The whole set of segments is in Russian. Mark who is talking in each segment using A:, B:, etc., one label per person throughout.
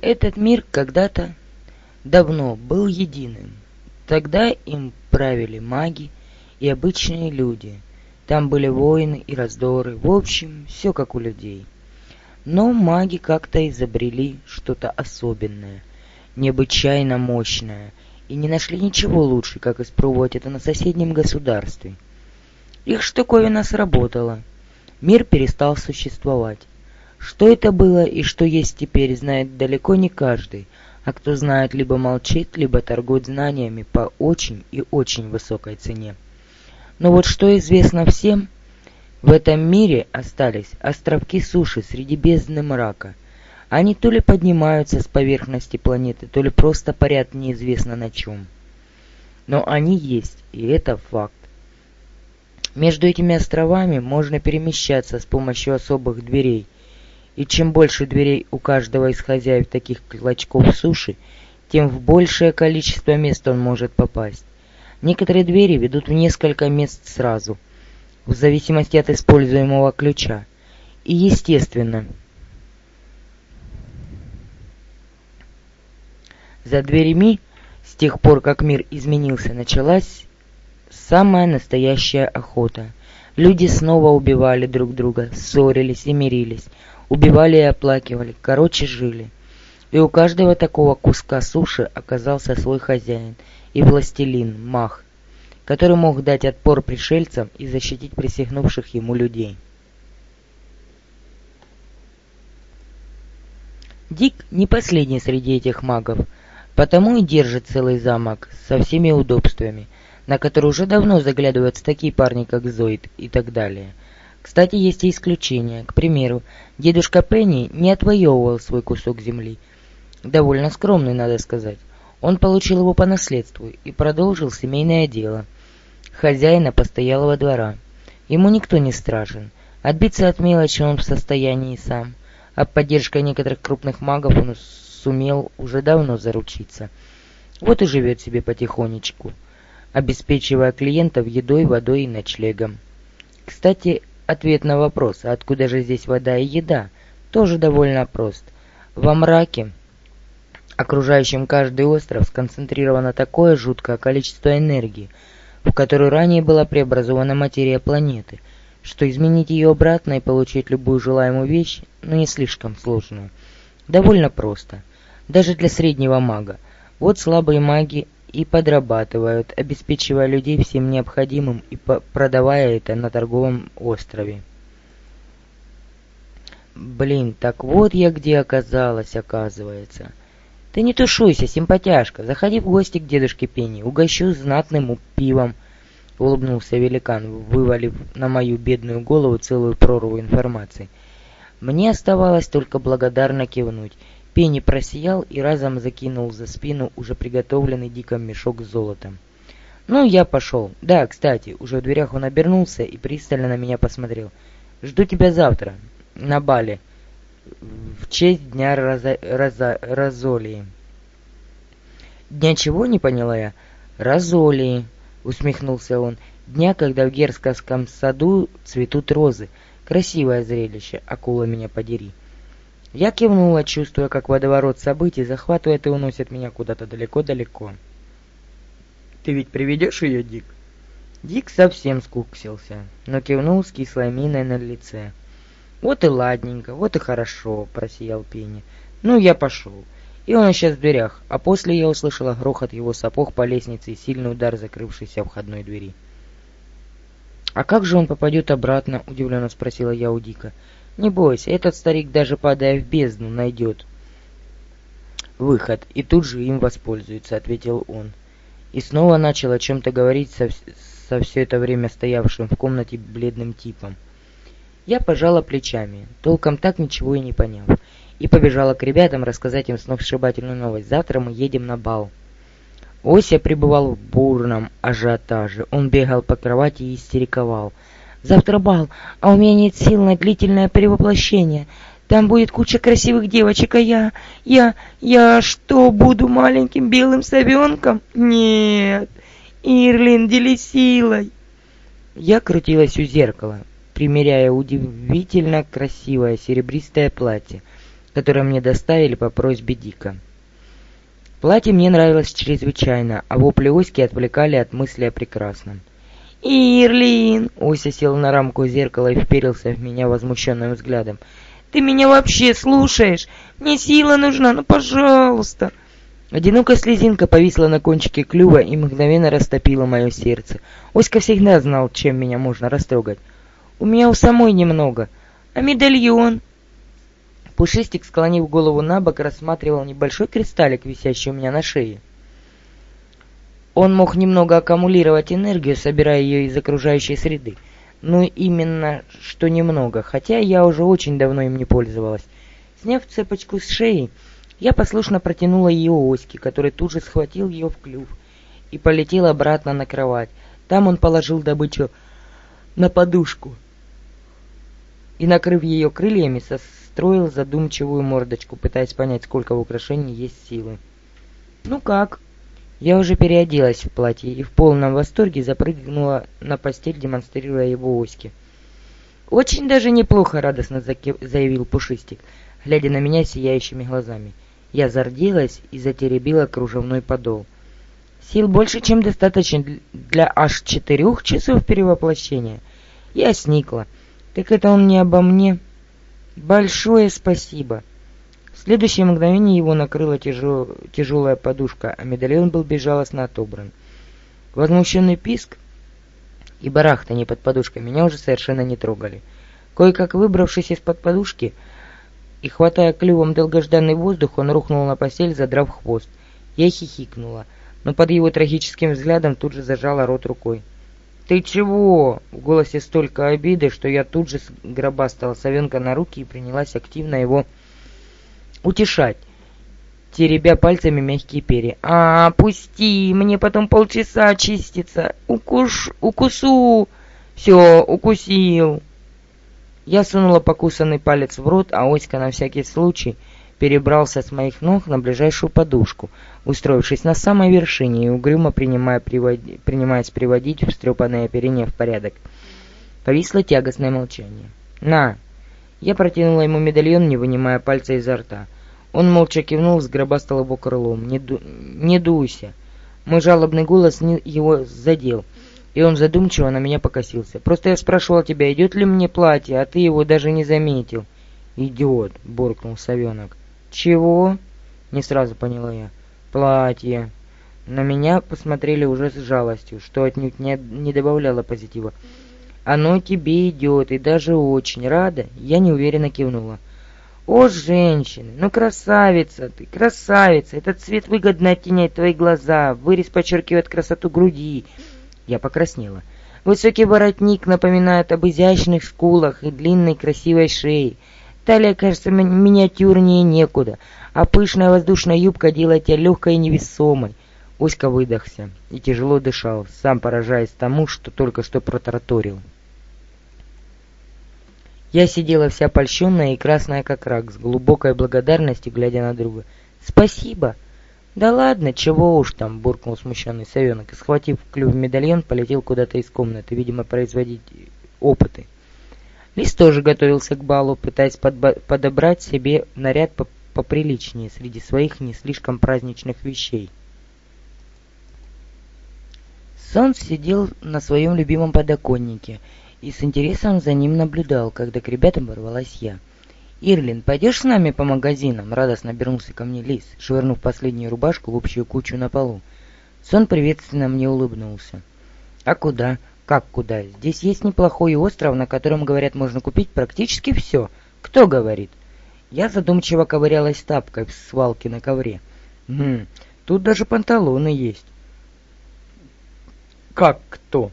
A: Этот мир когда-то давно был единым. Тогда им правили маги и обычные люди. Там были войны и раздоры, в общем, все как у людей. Но маги как-то изобрели что-то особенное, необычайно мощное, и не нашли ничего лучше, как испробовать это на соседнем государстве. Их штуковина сработала. Мир перестал существовать. Что это было и что есть теперь, знает далеко не каждый, а кто знает, либо молчит, либо торгует знаниями по очень и очень высокой цене. Но вот что известно всем, в этом мире остались островки суши среди бездны мрака. Они то ли поднимаются с поверхности планеты, то ли просто парят неизвестно на чем. Но они есть, и это факт. Между этими островами можно перемещаться с помощью особых дверей – и чем больше дверей у каждого из хозяев таких клочков суши, тем в большее количество мест он может попасть. Некоторые двери ведут в несколько мест сразу, в зависимости от используемого ключа. И естественно, за дверями, с тех пор, как мир изменился, началась самая настоящая охота. Люди снова убивали друг друга, ссорились и мирились, убивали и оплакивали, короче, жили. И у каждого такого куска суши оказался свой хозяин и властелин, мах, который мог дать отпор пришельцам и защитить присягнувших ему людей. Дик не последний среди этих магов, потому и держит целый замок со всеми удобствами, на который уже давно заглядываются такие парни, как Зоид и так далее – кстати, есть и исключения. К примеру, дедушка Пенни не отвоевывал свой кусок земли. Довольно скромный, надо сказать. Он получил его по наследству и продолжил семейное дело. Хозяина постоялого двора. Ему никто не страшен. Отбиться от мелочи он в состоянии сам. А поддержкой некоторых крупных магов он сумел уже давно заручиться. Вот и живет себе потихонечку, обеспечивая клиентов едой, водой и ночлегом. Кстати, Ответ на вопрос, откуда же здесь вода и еда, тоже довольно прост. Во мраке, окружающем каждый остров, сконцентрировано такое жуткое количество энергии, в которую ранее была преобразована материя планеты, что изменить ее обратно и получить любую желаемую вещь, ну не слишком сложно. Довольно просто. Даже для среднего мага. Вот слабые маги и подрабатывают, обеспечивая людей всем необходимым и продавая это на торговом острове. Блин, так вот я где оказалась, оказывается. Ты не тушуйся, симпатяшка, заходи в гости к дедушке Пенни, угощу знатным пивом, улыбнулся великан, вывалив на мою бедную голову целую прорву информации. Мне оставалось только благодарно кивнуть. Пенни просиял и разом закинул за спину уже приготовленный диком мешок с золотом. «Ну, я пошел. Да, кстати, уже в дверях он обернулся и пристально на меня посмотрел. Жду тебя завтра, на бале, в честь Дня Роза... Роза... Розолии». «Дня чего?» — не поняла я. «Розолии», — усмехнулся он. «Дня, когда в Герсковском саду цветут розы. Красивое зрелище, акула меня подери». Я кивнула, чувствуя, как водоворот событий захватывает и уносит меня куда-то далеко-далеко. «Ты ведь приведешь ее, Дик?» Дик совсем скуксился, но кивнул с кислой миной на лице. «Вот и ладненько, вот и хорошо», — просиял Пенни. «Ну, я пошел». И он исчез в дверях, а после я услышала грохот его сапог по лестнице и сильный удар закрывшейся входной двери. «А как же он попадет обратно?» — удивленно спросила я у Дика. Не бойся, этот старик даже падая в бездну найдет выход и тут же им воспользуется, ответил он. И снова начал о чем-то говорить со, со все это время стоявшим в комнате бледным типом. Я пожала плечами, толком так ничего и не поняв, и побежала к ребятам рассказать им сногсшибательную новость. Завтра мы едем на бал. Ося пребывал в бурном ажиотаже. Он бегал по кровати и истериковал – Завтра бал, а у меня нет сил на длительное перевоплощение. Там будет куча красивых девочек, а я... Я... Я что, буду маленьким белым совенком? Нет. Ирлин, делись силой. Я крутилась у зеркала, примеряя удивительно красивое серебристое платье, которое мне доставили по просьбе Дика. Платье мне нравилось чрезвычайно, а вопли Оськи отвлекали от мысли о прекрасном. «Ирлин!» — Ося сел на рамку зеркала и вперился в меня возмущенным взглядом. «Ты меня вообще слушаешь? Мне сила нужна, ну пожалуйста!» Одинокая слезинка повисла на кончике клюва и мгновенно растопила мое сердце. Оська всегда знал, чем меня можно растрогать. «У меня у самой немного. А медальон?» Пушистик, склонив голову на бок, рассматривал небольшой кристаллик, висящий у меня на шее. Он мог немного аккумулировать энергию, собирая ее из окружающей среды. Но именно что немного, хотя я уже очень давно им не пользовалась. Сняв цепочку с шеи, я послушно протянула ее Оське, который тут же схватил ее в клюв и полетел обратно на кровать. Там он положил добычу на подушку и, накрыв ее крыльями, состроил задумчивую мордочку, пытаясь понять, сколько в украшении есть силы. «Ну как?» Я уже переоделась в платье и в полном восторге запрыгнула на постель, демонстрируя его оське. «Очень даже неплохо», — радостно заявил Пушистик, глядя на меня сияющими глазами. Я зарделась и затеребила кружевной подол. «Сил больше, чем достаточно для аж четырех часов перевоплощения». Я сникла. «Так это он не обо мне?» «Большое спасибо!» Следующее мгновение его накрыла тяжел... тяжелая подушка, а медальон был безжалостно отобран. Возмущенный писк и барахтание под подушкой меня уже совершенно не трогали. Кое-как выбравшись из-под подушки и хватая клювом долгожданный воздух, он рухнул на постель, задрав хвост. Я хихикнула, но под его трагическим взглядом тут же зажала рот рукой. «Ты чего?» В голосе столько обиды, что я тут же сгробастала совенка на руки и принялась активно его утешать, теребя пальцами мягкие перья. «А, пусти, мне потом полчаса очиститься. Укуш... укусу!» «Все, укусил!» Я сунула покусанный палец в рот, а Оська на всякий случай перебрался с моих ног на ближайшую подушку, устроившись на самой вершине и угрюмо принимая приводи... принимаясь приводить встрепанное оперение в порядок. Повисло тягостное молчание. «На!» Я протянула ему медальон, не вынимая пальца изо рта. Он молча кивнул, сгробастал его крылом. «Не, ду... не дуйся!» Мой жалобный голос не... его задел, и он задумчиво на меня покосился. «Просто я спрашивал тебя, идет ли мне платье, а ты его даже не заметил». «Идет!» — буркнул совенок. «Чего?» — не сразу поняла я. «Платье». На меня посмотрели уже с жалостью, что отнюдь не, не добавляло позитива. «Оно тебе идет, и даже очень рада», — я неуверенно кивнула. «О, женщины, ну красавица ты, красавица! Этот цвет выгодно оттеняет твои глаза, вырез подчеркивает красоту груди». Я покраснела. Высокий воротник напоминает об изящных скулах и длинной красивой шее. Талия кажется ми миниатюрнее некуда, а пышная воздушная юбка делает тебя легкой и невесомой. Оська выдохся и тяжело дышал, сам поражаясь тому, что только что протараторил. Я сидела вся польщенная и красная как рак, с глубокой благодарностью глядя на друга. «Спасибо!» «Да ладно, чего уж там!» — буркнул смущенный совенок и, схватив клюв медальон, полетел куда-то из комнаты, видимо, производить опыты. Лис тоже готовился к балу, пытаясь подобрать себе наряд по поприличнее среди своих не слишком праздничных вещей. Сон сидел на своем любимом подоконнике и с интересом за ним наблюдал, когда к ребятам ворвалась я. «Ирлин, пойдешь с нами по магазинам?» — радостно обернулся ко мне Лис, швырнув последнюю рубашку в общую кучу на полу. Сон приветственно мне улыбнулся. «А куда?» Как куда? Здесь есть неплохой остров, на котором, говорят, можно купить практически все. Кто говорит? Я задумчиво ковырялась тапкой в свалке на ковре. Хм, тут даже панталоны есть. Как кто?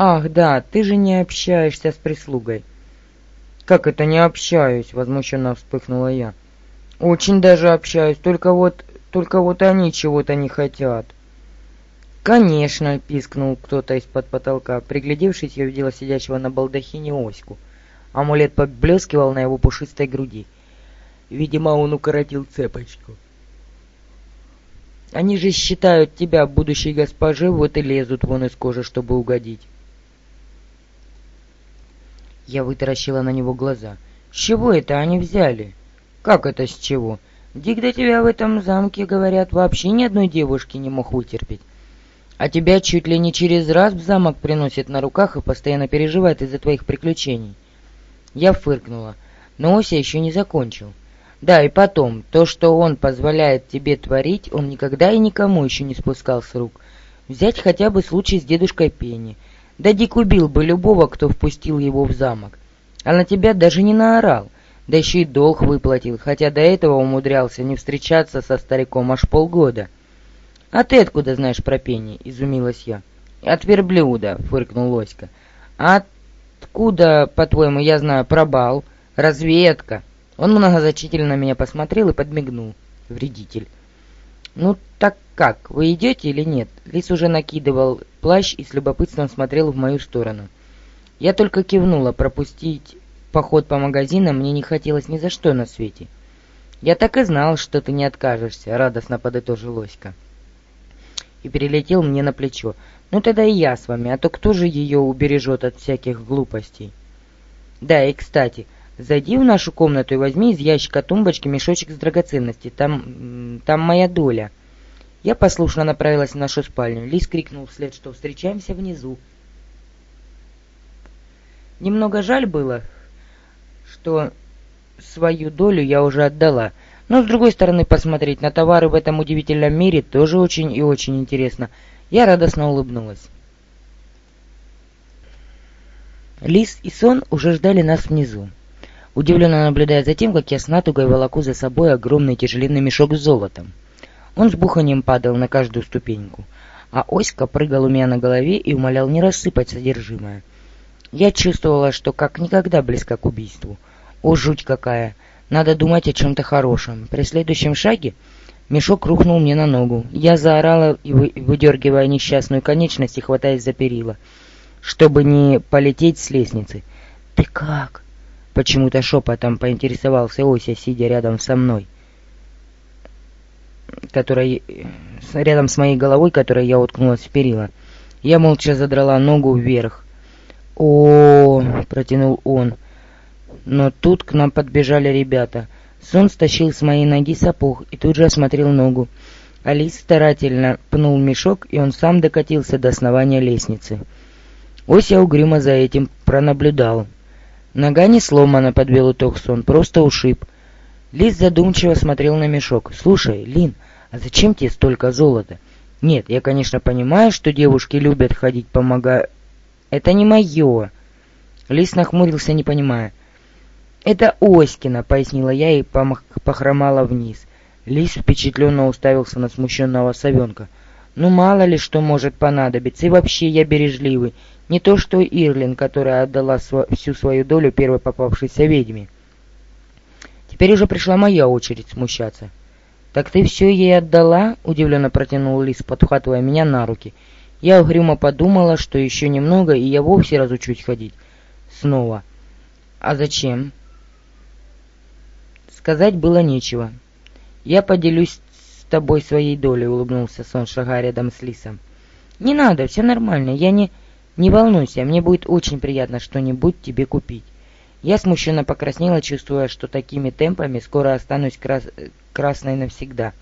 A: Ах, да, ты же не общаешься с прислугой. Как это не общаюсь? Возмущенно вспыхнула я. Очень даже общаюсь, только вот, только вот они чего-то не хотят. «Конечно!» — пискнул кто-то из-под потолка. Приглядевшись, я увидела сидящего на балдахине Оську. Амулет поблескивал на его пушистой груди. Видимо, он укоротил цепочку. «Они же считают тебя будущей госпожей, вот и лезут вон из кожи, чтобы угодить». Я вытаращила на него глаза. «С чего это они взяли?» «Как это с чего? Дик до тебя в этом замке, говорят, вообще ни одной девушки не мог вытерпеть. А тебя чуть ли не через раз в замок приносит на руках и постоянно переживает из-за твоих приключений». Я фыркнула, но Ося еще не закончил. Да, и потом, то, что он позволяет тебе творить, он никогда и никому еще не спускал с рук. Взять хотя бы случай с дедушкой Пенни. Да Дик убил бы любого, кто впустил его в замок. А на тебя даже не наорал. Да еще и долг выплатил, хотя до этого умудрялся не встречаться со стариком аж полгода. «А ты откуда знаешь про Пенни?» — изумилась я. «От верблюда», — фыркнул Лоська. «А откуда, по-твоему, я знаю про бал? Разведка». Он многозначительно на меня посмотрел и подмигнул. Вредитель. «Ну так как, вы идете или нет?» Лис уже накидывал плащ и с любопытством смотрел в мою сторону. Я только кивнула, пропустить поход по магазинам мне не хотелось ни за что на свете. «Я так и знал, что ты не откажешься», — радостно подытожил Оська. И перелетел мне на плечо. «Ну тогда и я с вами, а то кто же ее убережет от всяких глупостей?» «Да, и кстати, Зайди в нашу комнату и возьми из ящика тумбочки мешочек с драгоценностей. Там... там моя доля». Я послушно направилась в нашу спальню. Лис крикнул вслед, что встречаемся внизу. Немного жаль было, что свою долю я уже отдала. Но, с другой стороны, посмотреть на товары в этом удивительном мире тоже очень и очень интересно. Я радостно улыбнулась. Лис и Сон уже ждали нас внизу удивленно наблюдая за тем, как я с натугой волоку за собой огромный тяжеленный мешок с золотом. Он с буханием падал на каждую ступеньку, а Оська прыгал у меня на голове и умолял не рассыпать содержимое. Я чувствовала, что как никогда близко к убийству. О, жуть какая! Надо думать о чем-то хорошем. При следующем шаге мешок рухнул мне на ногу. Я заорала, выдергивая несчастную конечность и хватаясь за перила, чтобы не полететь с лестницы. «Ты как?» Почему-то шепотом поинтересовался Ося, сидя рядом со мной, которой, рядом с моей головой, которой я уткнулась в перила. Я молча задрала ногу вверх. о, протянул он. Но тут к нам подбежали ребята. Сон стащил с моей ноги сапог и тут же осмотрел ногу. Алис старательно пнул мешок, и он сам докатился до основания лестницы. Ося угрюмо за этим пронаблюдал. Нога не сломана, подвел итог сон, просто ушиб. Лис задумчиво смотрел на мешок. «Слушай, Лин, а зачем тебе столько золота?» «Нет, я, конечно, понимаю, что девушки любят ходить помогая...» «Это не мое!» Лис нахмурился, не понимая. «Это Оськина», — пояснила я и похромала вниз. Лис впечатленно уставился на смущенного совенка. «Ну, мало ли что может понадобиться, и вообще я бережливый. Не то что Ирлин, которая отдала св всю свою долю первой попавшейся ведьме. Теперь уже пришла моя очередь смущаться. «Так ты все ей отдала?» — удивленно протянул Лис, подхватывая меня на руки. Я угрюмо подумала, что еще немного, и я вовсе разучусь ходить. Снова. «А зачем?» Сказать было нечего. «Я поделюсь с тобой своей долей», — улыбнулся Сон, шагая рядом с Лисом. «Не надо, все нормально, я не...» «Не волнуйся, мне будет очень приятно что-нибудь тебе купить». Я смущенно покраснела, чувствуя, что такими темпами скоро останусь крас... красной навсегда.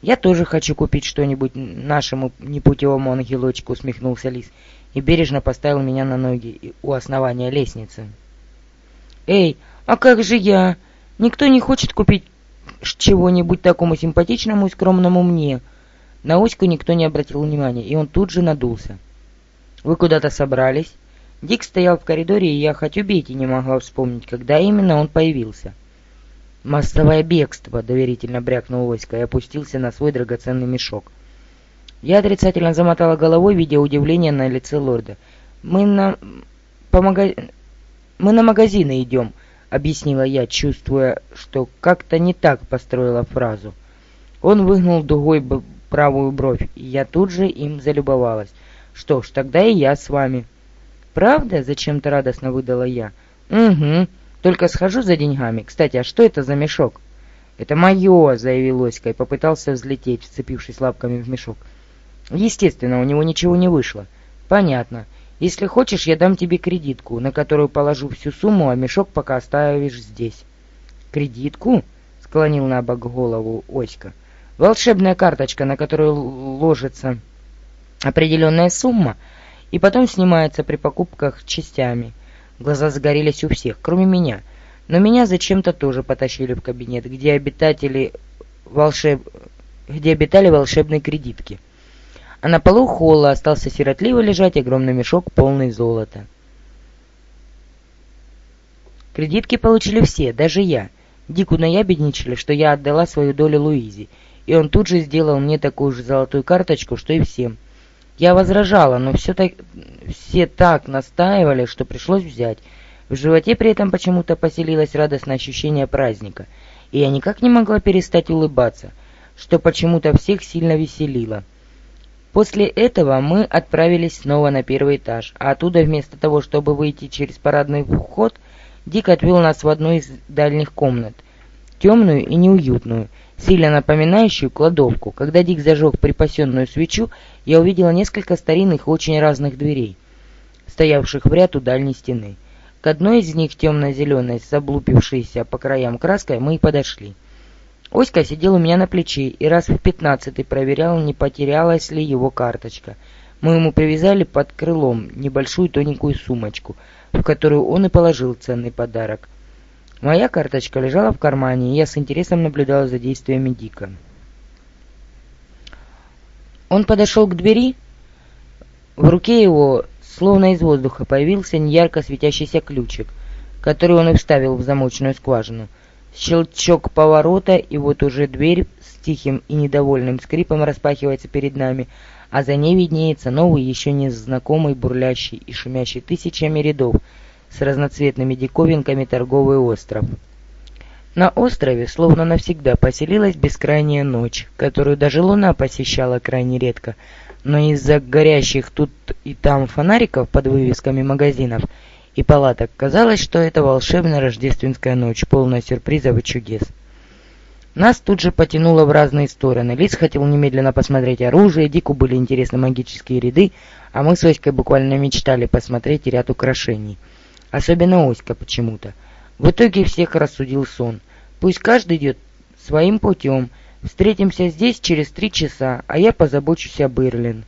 A: «Я тоже хочу купить что-нибудь нашему непутевому ангелочку», — усмехнулся Лис и бережно поставил меня на ноги у основания лестницы. «Эй, а как же я? Никто не хочет купить чего-нибудь такому симпатичному и скромному мне?» На Оську никто не обратил внимания, и он тут же надулся. «Вы куда-то собрались?» Дик стоял в коридоре, и я хоть убейте не могла вспомнить, когда именно он появился. «Массовое бегство!» — доверительно брякнул Оська и опустился на свой драгоценный мешок. Я отрицательно замотала головой, видя удивление на лице лорда. «Мы на... по мага... мы на магазины идем», — объяснила я, чувствуя, что как-то не так построила фразу. Он выгнул дугой правую бровь, и я тут же им залюбовалась. Что ж, тогда и я с вами. Правда? Зачем-то радостно выдала я. Угу. Только схожу за деньгами. Кстати, а что это за мешок? Это мое, заявил Оська и попытался взлететь, вцепившись лапками в мешок. Естественно, у него ничего не вышло. Понятно. Если хочешь, я дам тебе кредитку, на которую положу всю сумму, а мешок пока оставишь здесь. Кредитку? склонил на бок голову Оська. «Волшебная карточка, на которую ложится определенная сумма, и потом снимается при покупках частями. Глаза загорелись у всех, кроме меня. Но меня зачем-то тоже потащили в кабинет, где обитатели волшеб... где обитали волшебные кредитки. А на полу холла остался сиротливо лежать огромный мешок, полный золота. Кредитки получили все, даже я. Дику наябедничали, что я отдала свою долю Луизе, и он тут же сделал мне такую же золотую карточку, что и всем. Я возражала, но все, так, все так настаивали, что пришлось взять. В животе при этом почему-то поселилось радостное ощущение праздника, и я никак не могла перестать улыбаться, что почему-то всех сильно веселило. После этого мы отправились снова на первый этаж, а оттуда вместо того, чтобы выйти через парадный вход, Дик отвел нас в одну из дальних комнат, темную и неуютную, сильно напоминающую кладовку. Когда Дик зажег припасенную свечу, я увидела несколько старинных очень разных дверей, стоявших в ряд у дальней стены. К одной из них, темно-зеленой, с облупившейся по краям краской, мы и подошли. Оська сидел у меня на плече и раз в пятнадцатый проверял, не потерялась ли его карточка. Мы ему привязали под крылом небольшую тоненькую сумочку, в которую он и положил ценный подарок. Моя карточка лежала в кармане, и я с интересом наблюдала за действиями Дика. Он подошел к двери. В руке его, словно из воздуха, появился неярко светящийся ключик, который он и вставил в замочную скважину. Щелчок поворота, и вот уже дверь с тихим и недовольным скрипом распахивается перед нами, а за ней виднеется новый, еще не знакомый, бурлящий и шумящий тысячами рядов, с разноцветными диковинками торговый остров. На острове словно навсегда поселилась бескрайняя ночь, которую даже луна посещала крайне редко, но из-за горящих тут и там фонариков под вывесками магазинов и палаток казалось, что это волшебная рождественская ночь, полная сюрпризов и чудес. Нас тут же потянуло в разные стороны. Лис хотел немедленно посмотреть оружие, Дику были интересны магические ряды, а мы с Оськой буквально мечтали посмотреть ряд украшений — особенно Оська почему-то. В итоге всех рассудил сон. Пусть каждый идет своим путем. Встретимся здесь через три часа, а я позабочусь об Ирлин.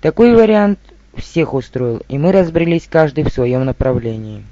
A: Такой вариант всех устроил, и мы разбрелись каждый в своем направлении.